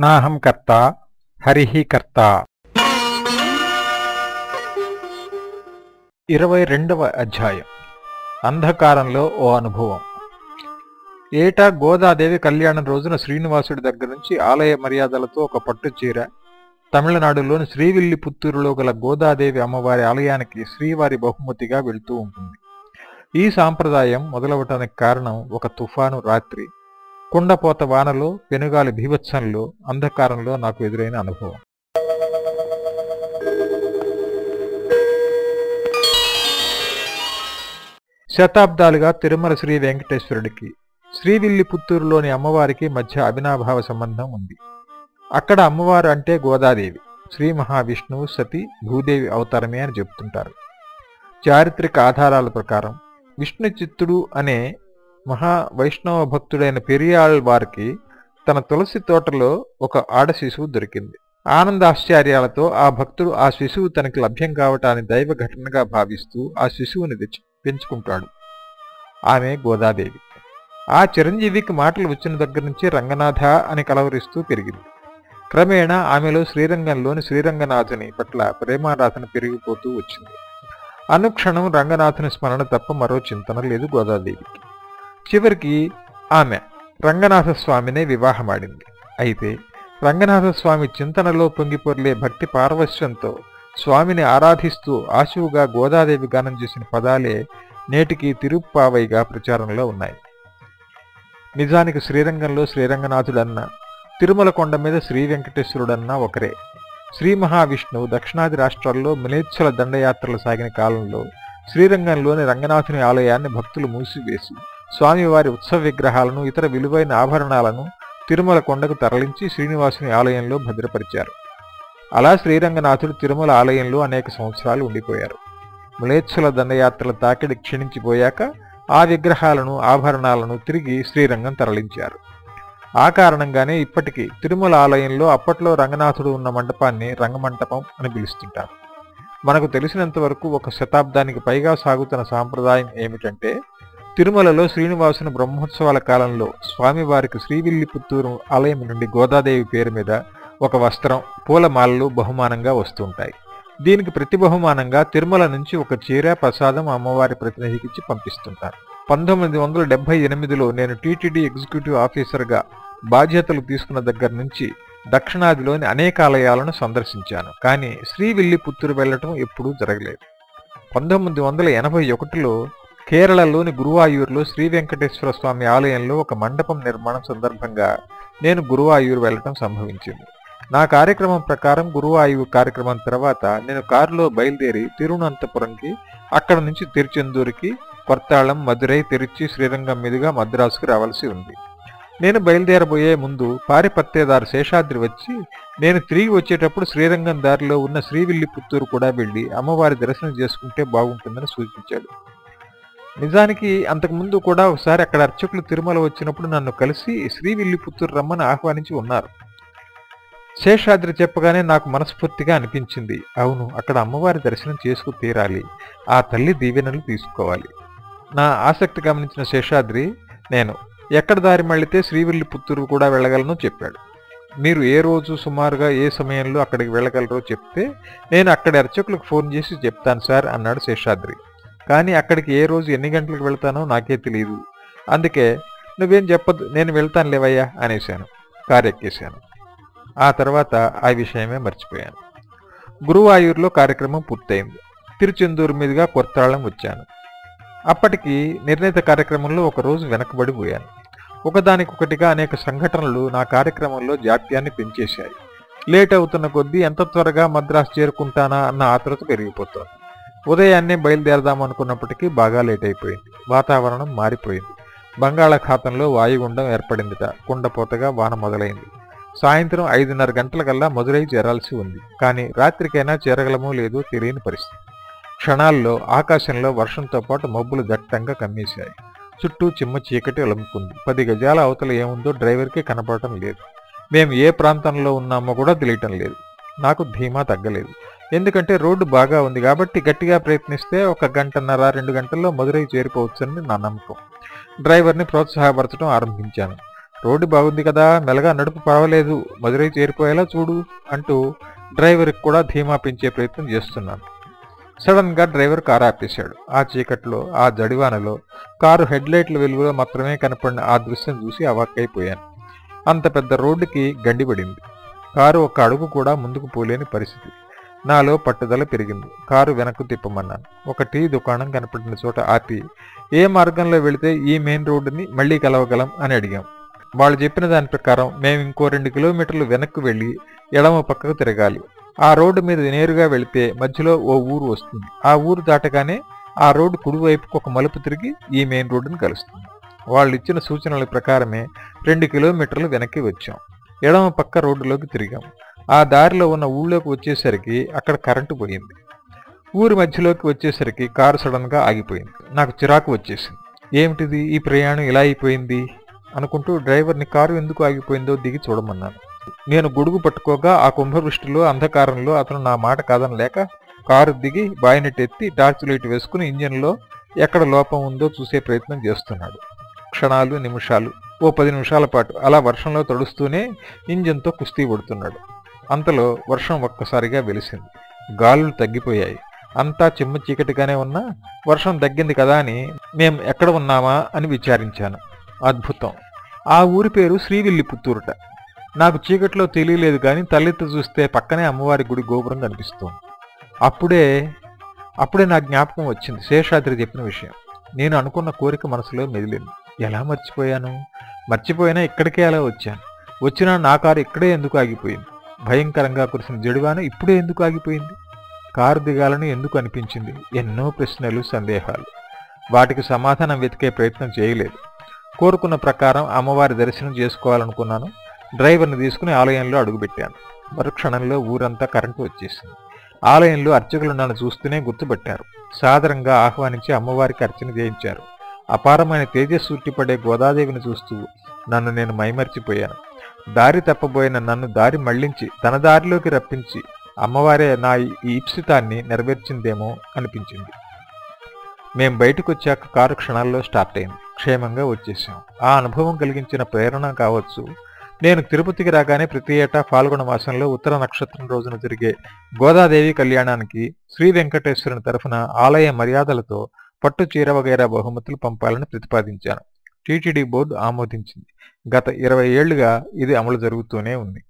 నాహం కర్త హరిహి కర్త. ఇరవై రెండవ అధ్యాయం. అంధకారంలో ఓ అనుభవం. ఏటా గోదాదేవి కళ్యాణం రోజున శ్రీనివాసుడి దగ్గర నుంచి ఆలయ మర్యాదలతో ఒక పట్టు చీర తమిళనాడులోని శ్రీవిల్లిపుత్తూరులో గల గోదాదేవి అమ్మవారి ఆలయానికి శ్రీవారి బహుమతిగా వెళ్తూ ఉంటుంది. ఈ సాంప్రదాయం మొదలవటానికి కారణం ఒక తుఫాను రాత్రి. కుండపోత వానలో పెనుగాలి భీభత్సంలో అంధకారంలో నాకు ఎదురైన అనుభవం. శతాబ్దాలుగా తిరుమల శ్రీ వెంకటేశ్వరుడికి శ్రీవిల్లిపుత్తూరులోని అమ్మవారికి మధ్య అవినాభావ సంబంధం ఉంది. అక్కడ అమ్మవారు అంటే గోదాదేవి. శ్రీ మహావిష్ణువు సతి భూదేవి అవతారమే అని చెబుతుంటారు. చారిత్రక ఆధారాల ప్రకారం విష్ణు చిత్తుడు అనే మహా వైష్ణవ భక్తుడైన పెరియాళ్ వారికి తన తులసి తోటలో ఒక ఆడ శిశువు దొరికింది. ఆనందాశ్చర్యాలతో ఆ భక్తుడు ఆ శిశువు తనకి లభ్యం కావటాన్ని దైవ ఘటనగా భావిస్తూ ఆ శిశువుని తెచ్చి పెంచుకుంటాడు. ఆమె గోదాదేవి. ఆ చిరంజీవికి మాటలు వచ్చిన దగ్గర నుంచి రంగనాథ అని కలవరిస్తూ పెరిగింది. క్రమేణా ఆమెలో శ్రీరంగంలోని శ్రీరంగనాథుని పట్ల ప్రేమారాధన పెరిగిపోతూ వచ్చింది. అనుక్షణం రంగనాథుని స్మరణ తప్ప మరో చింతన లేదు గోదాదేవికి. చివరికి ఆమె రంగనాథస్వామినే వివాహమాడింది. అయితే రంగనాథస్వామి చింతనలో పొంగిపొర్లే భక్తి పార్వశ్యంతో స్వామిని ఆరాధిస్తూ ఆశువుగా గోదాదేవి గానం చేసిన పదాలే నేటికి తిరుప్పావైగా ప్రచారంలో ఉన్నాయి. నిజానికి శ్రీరంగంలో శ్రీరంగనాథుడన్న తిరుమల కొండ మీద శ్రీ వెంకటేశ్వరుడన్నా ఒకరే. శ్రీ మహావిష్ణువు దక్షిణాది రాష్ట్రాల్లో మిలేచ్ఛల దండయాత్రలు సాగిన కాలంలో శ్రీరంగంలోని రంగనాథుని ఆలయాన్ని భక్తులు మూసివేసి స్వామివారి ఉత్సవ విగ్రహాలను ఇతర విలువైన ఆభరణాలను తిరుమల కొండకు తరలించి శ్రీనివాసుని ఆలయంలో భద్రపరిచారు. అలా శ్రీరంగనాథుడు తిరుమల ఆలయంలో అనేక సంవత్సరాలు ఉండిపోయారు. ములేచ్ఛల దండయాత్రల తాకిడి క్షీణించిపోయాక ఆ విగ్రహాలను ఆభరణాలను తిరిగి శ్రీరంగం తరలించారు. ఆ కారణంగానే ఇప్పటికీ తిరుమల ఆలయంలో అప్పట్లో రంగనాథుడు ఉన్న మండపాన్ని రంగమంటపం అని పిలుస్తుంటారు. మనకు తెలిసినంత వరకు ఒక శతాబ్దానికి పైగా సాగుతున్న సాంప్రదాయం ఏమిటంటే తిరుమలలో శ్రీనివాసుని బ్రహ్మోత్సవాల కాలంలో స్వామివారికి శ్రీవిల్లిపుత్తూరు ఆలయం నుండి గోదాదేవి పేరు మీద ఒక వస్త్రం పూలమాలలు బహుమానంగా వస్తుంటాయి. దీనికి ప్రతి బహుమానంగా తిరుమల నుంచి ఒక చీర ప్రసాదం అమ్మవారి ప్రతినిధికిచ్చి పంపిస్తుంటారు. పంతొమ్మిది వందల డెబ్బై ఎనిమిదిలో నేను టీటీడీ ఎగ్జిక్యూటివ్ ఆఫీసర్గా బాధ్యతలు తీసుకున్న దగ్గర నుంచి దక్షిణాదిలోని అనేక ఆలయాలను సందర్శించాను. కానీ శ్రీవిల్లిపుత్తూరు వెళ్ళటం ఎప్పుడూ జరగలేదు. పంతొమ్మిది వందల ఎనభై ఒకటిలో కేరళలోని గురువాయూరులో శ్రీ వెంకటేశ్వర స్వామి ఆలయంలో ఒక మండపం నిర్మాణం సందర్భంగా నేను గురువాయూరు వెళ్ళటం సంభవించింది. నా కార్యక్రమం ప్రకారం గురువాయూరు కార్యక్రమం తర్వాత నేను కారులో బయలుదేరి తిరువనంతపురంకి అక్కడ నుంచి తిరుచెందూరుకి కొత్తాళం మదురై తిరుచి శ్రీరంగం మీదుగా మద్రాసుకు రావాల్సి ఉంది. నేను బయలుదేరబోయే ముందు పారిపత్తేదారు శేషాద్రి వచ్చి నేను తిరిగి వచ్చేటప్పుడు శ్రీరంగం దారిలో ఉన్న శ్రీవిల్లిపుత్తూరు కూడా వెళ్ళి అమ్మవారి దర్శనం చేసుకుంటే బాగుంటుందని సూచించాడు. నిజానికి అంతకుముందు కూడా ఒకసారి అక్కడ అర్చకులు తిరుమల వచ్చినప్పుడు నన్ను కలిసి శ్రీవిల్లిపుత్తూరు రమ్మని ఆహ్వానించి ఉన్నారు. శేషాద్రి చెప్పగానే నాకు మనస్ఫూర్తిగా అనిపించింది. అవును అక్కడ అమ్మవారి దర్శనం చేసుకు తీరాలి. ఆ తల్లి దీవెనలు తీసుకోవాలి. నా ఆసక్తి గమనించిన శేషాద్రి నేను ఎక్కడ దారి మళ్ళితే శ్రీవిల్లిపుత్తూరు కూడా వెళ్ళగలను చెప్పాడు. మీరు ఏ రోజు సుమారుగా ఏ సమయంలో అక్కడికి వెళ్ళగలరో చెప్తే నేను అక్కడి అర్చకులకు ఫోన్ చేసి చెప్తాను సార్ అన్నాడు శేషాద్రి. కానీ అక్కడికి ఏ రోజు ఎన్ని గంటలకు వెళ్తానో నాకే తెలియదు అందుకే నువ్వేం చెప్పదు నేను వెళ్తాను లేవయ్యా అనేశాను కారెక్కేశాను. ఆ తర్వాత ఆ విషయమే మర్చిపోయాను. గురువాయూరులో కార్యక్రమం పూర్తయింది. తిరుచెందూరు మీదుగా కొత్తాళం వచ్చాను. అప్పటికి నిర్ణీత కార్యక్రమంలో ఒక రోజు వెనకబడిపోయాను ఒకదానికొకటిగా అనేక సంఘటనలు నా కార్యక్రమంలో జాప్యాన్ని పెంచేశాయి. లేట్ అవుతున్న కొద్దీ ఎంత త్వరగా మద్రాసు చేరుకుంటానా అన్న ఆతృత పెరిగిపోతోంది. ఉదయాన్నే బయలుదేరదామనుకున్నప్పటికీ బాగా లేట్ అయిపోయింది. వాతావరణం మారిపోయింది. బంగాళాఖాతంలో వాయుగుండం ఏర్పడిందిట. కుండపోతగా వాన మొదలైంది. సాయంత్రం ఐదున్నర గంటలకల్లా మదురై చేరాల్సి ఉంది. కానీ రాత్రికైనా చేరగలమో లేదో తెలియని పరిస్థితి. క్షణాల్లో ఆకాశంలో వర్షంతో పాటు మబ్బులు దట్టంగా కమ్మేశాయి. చుట్టూ చిమ్మ చీకటి అలుముకుంది. పది గజాల అవతల ఏముందో డ్రైవర్కి కనపడటం లేదు. మేము ఏ ప్రాంతంలో ఉన్నామో కూడా తెలియటం లేదు. నాకు ధీమా తగ్గలేదు. ఎందుకంటే రోడ్డు బాగా ఉంది కాబట్టి గట్టిగా ప్రయత్నిస్తే ఒక గంటన్నర రెండు గంటల్లో మదురై చేరిపోవచ్చని నా నమ్మకం. డ్రైవర్ని ప్రోత్సాహపరచడం ఆరంభించాను. రోడ్డు బాగుంది కదా మెలగా నడుపు పర్వాలేదు మదురై చేరిపోయేలా చూడు అంటూ డ్రైవర్కి కూడా ధీమా పెంచే ప్రయత్నం చేస్తున్నాను. సడన్గా డ్రైవర్ కారు ఆపేశాడు. ఆ చీకట్లో ఆ జడివానలో కారు హెడ్లైట్ల వెలుగులో మాత్రమే కనపడిన ఆ దృశ్యం చూసి అవాక్కైపోయాను. అంత పెద్ద రోడ్డుకి గండిపడింది. కారు ఒక అడుగు కూడా ముందుకు పోలేని పరిస్థితి. నాలో పట్టుదల పెరిగింది. కారు వెనక్కు తిప్పమన్నాను. ఒక టీ దుకాణం కనపడిన చోట ఆపి ఏ మార్గంలో వెళితే ఈ మెయిన్ రోడ్డుని మళ్ళీ కలవగలం? అని అడిగాం. వాళ్ళు చెప్పిన దాని ప్రకారం మేము ఇంకో రెండు కిలోమీటర్లు వెనక్కు వెళ్ళి ఎడమ పక్కకు తిరగాలి. ఆ రోడ్డు మీద నేరుగా వెళితే మధ్యలో ఓ ఊరు వస్తుంది. ఆ ఊరు దాటగానే ఆ రోడ్డు కుడివైపుకు ఒక మలుపు తిరిగి ఈ మెయిన్ రోడ్డుని కలుస్తుంది. వాళ్ళు ఇచ్చిన సూచనల ప్రకారమే రెండు కిలోమీటర్లు వెనక్కి వచ్చాం. ఎడమ పక్క రోడ్డులోకి తిరిగాం. ఆ దారిలో ఉన్న ఊళ్ళోకి వచ్చేసరికి అక్కడ కరెంటు పోయింది. ఊరి మధ్యలోకి వచ్చేసరికి కారు సడన్గా ఆగిపోయింది. నాకు చిరాకు వచ్చేసింది. ఏమిటిది? ఈ ప్రయాణం ఇలా అయిపోయింది? అనుకుంటూ డ్రైవర్ని కారు ఎందుకు ఆగిపోయిందో దిగి చూడమన్నాను. నేను గొడుగు పట్టుకోగా ఆ కుంభవృష్టిలో అంధకారంలో అతను నా మాట కాదనలేక కారు దిగి బాయినెట్ ఎత్తి టార్చ్ లైట్ వేసుకుని ఇంజన్లో ఎక్కడ లోపం ఉందో చూసే ప్రయత్నం చేస్తున్నాడు. క్షణాలు నిమిషాలు ఓ పది నిమిషాల పాటు అలా వర్షంలో తడుస్తూనే ఇంజన్తో కుస్తీ పడుతున్నాడు. అంతలో వర్షం ఒక్కసారిగా వెలిసింది. గాలులు తగ్గిపోయాయి. అంతా చిమ్మ చీకటిగానే ఉన్నా వర్షం తగ్గింది కదా అని మేం ఎక్కడ ఉన్నామా అని విచారించాను. అద్భుతం. ఆ ఊరి పేరు శ్రీవిల్లిపుత్తూరుట. నాకు చీకట్లో తెలియలేదు కానీ తలెత్తి చూస్తే పక్కనే అమ్మవారి గుడి గోపురం కనిపిస్తోంది. అప్పుడే అప్పుడే నా జ్ఞాపకం వచ్చింది శేషాద్రి చెప్పిన విషయం. నేను అనుకున్న కోరిక మనసులో మెదిలింది. ఎలా మర్చిపోయాను? మర్చిపోయినా ఇక్కడికే అలా వచ్చాను. వచ్చినా నా కారు ఇక్కడే ఎందుకు ఆగిపోయింది? భయంకరంగా కురిసిన జడివాన ఇప్పుడే ఎందుకు ఆగిపోయింది? కారు దిగాలని ఎందుకు అనిపించింది? ఎన్నో ప్రశ్నలు సందేహాలు. వాటికి సమాధానం వెతికే ప్రయత్నం చేయలేదు. కోరుకున్న ప్రకారం అమ్మవారి దర్శనం చేసుకోవాలనుకున్నాను. డ్రైవర్ని తీసుకుని ఆలయంలో అడుగుపెట్టాను. మరుక్షణంలో ఊరంతా కరెంటు వచ్చేసింది. ఆలయంలో అర్చకులు నన్ను చూస్తూనే గుర్తుపట్టారు. సాదరంగా ఆహ్వానించి అమ్మవారికి అర్చన చేయించారు. అపారమైన తేజస్సు ఉట్టిపడే గోదాదేవిని చూస్తూ నన్ను నేను మైమర్చిపోయాను. దారి తప్పబోయిన నన్ను దారి మళ్ళించి తన దారిలోకి రప్పించి అమ్మవారే నా ఈ ఇప్సితాన్ని నెరవేర్చిందేమో అనిపించింది. మేం బయటకొచ్చాక కారు క్షణాల్లో స్టార్ట్ అయింది. క్షేమంగా వచ్చేసాం ఆ అనుభవం కలిగించిన ప్రేరణ కావచ్చు. నేను తిరుపతికి రాగానే ప్రతి ఏటా పాల్గొన మాసంలో ఉత్తర నక్షత్రం రోజున జరిగే గోదాదేవి కళ్యాణానికి శ్రీ వెంకటేశ్వరుని తరఫున ఆలయ మర్యాదలతో పట్టు చీర వగైరా బహుమతులు పంపాలని ప్రతిపాదించాను. టీటీడీ బోర్డు ఆమోదించింది. గత ఇరవై ఏళ్ళుగా ఇది అమలు జరుగుతూనే ఉంది.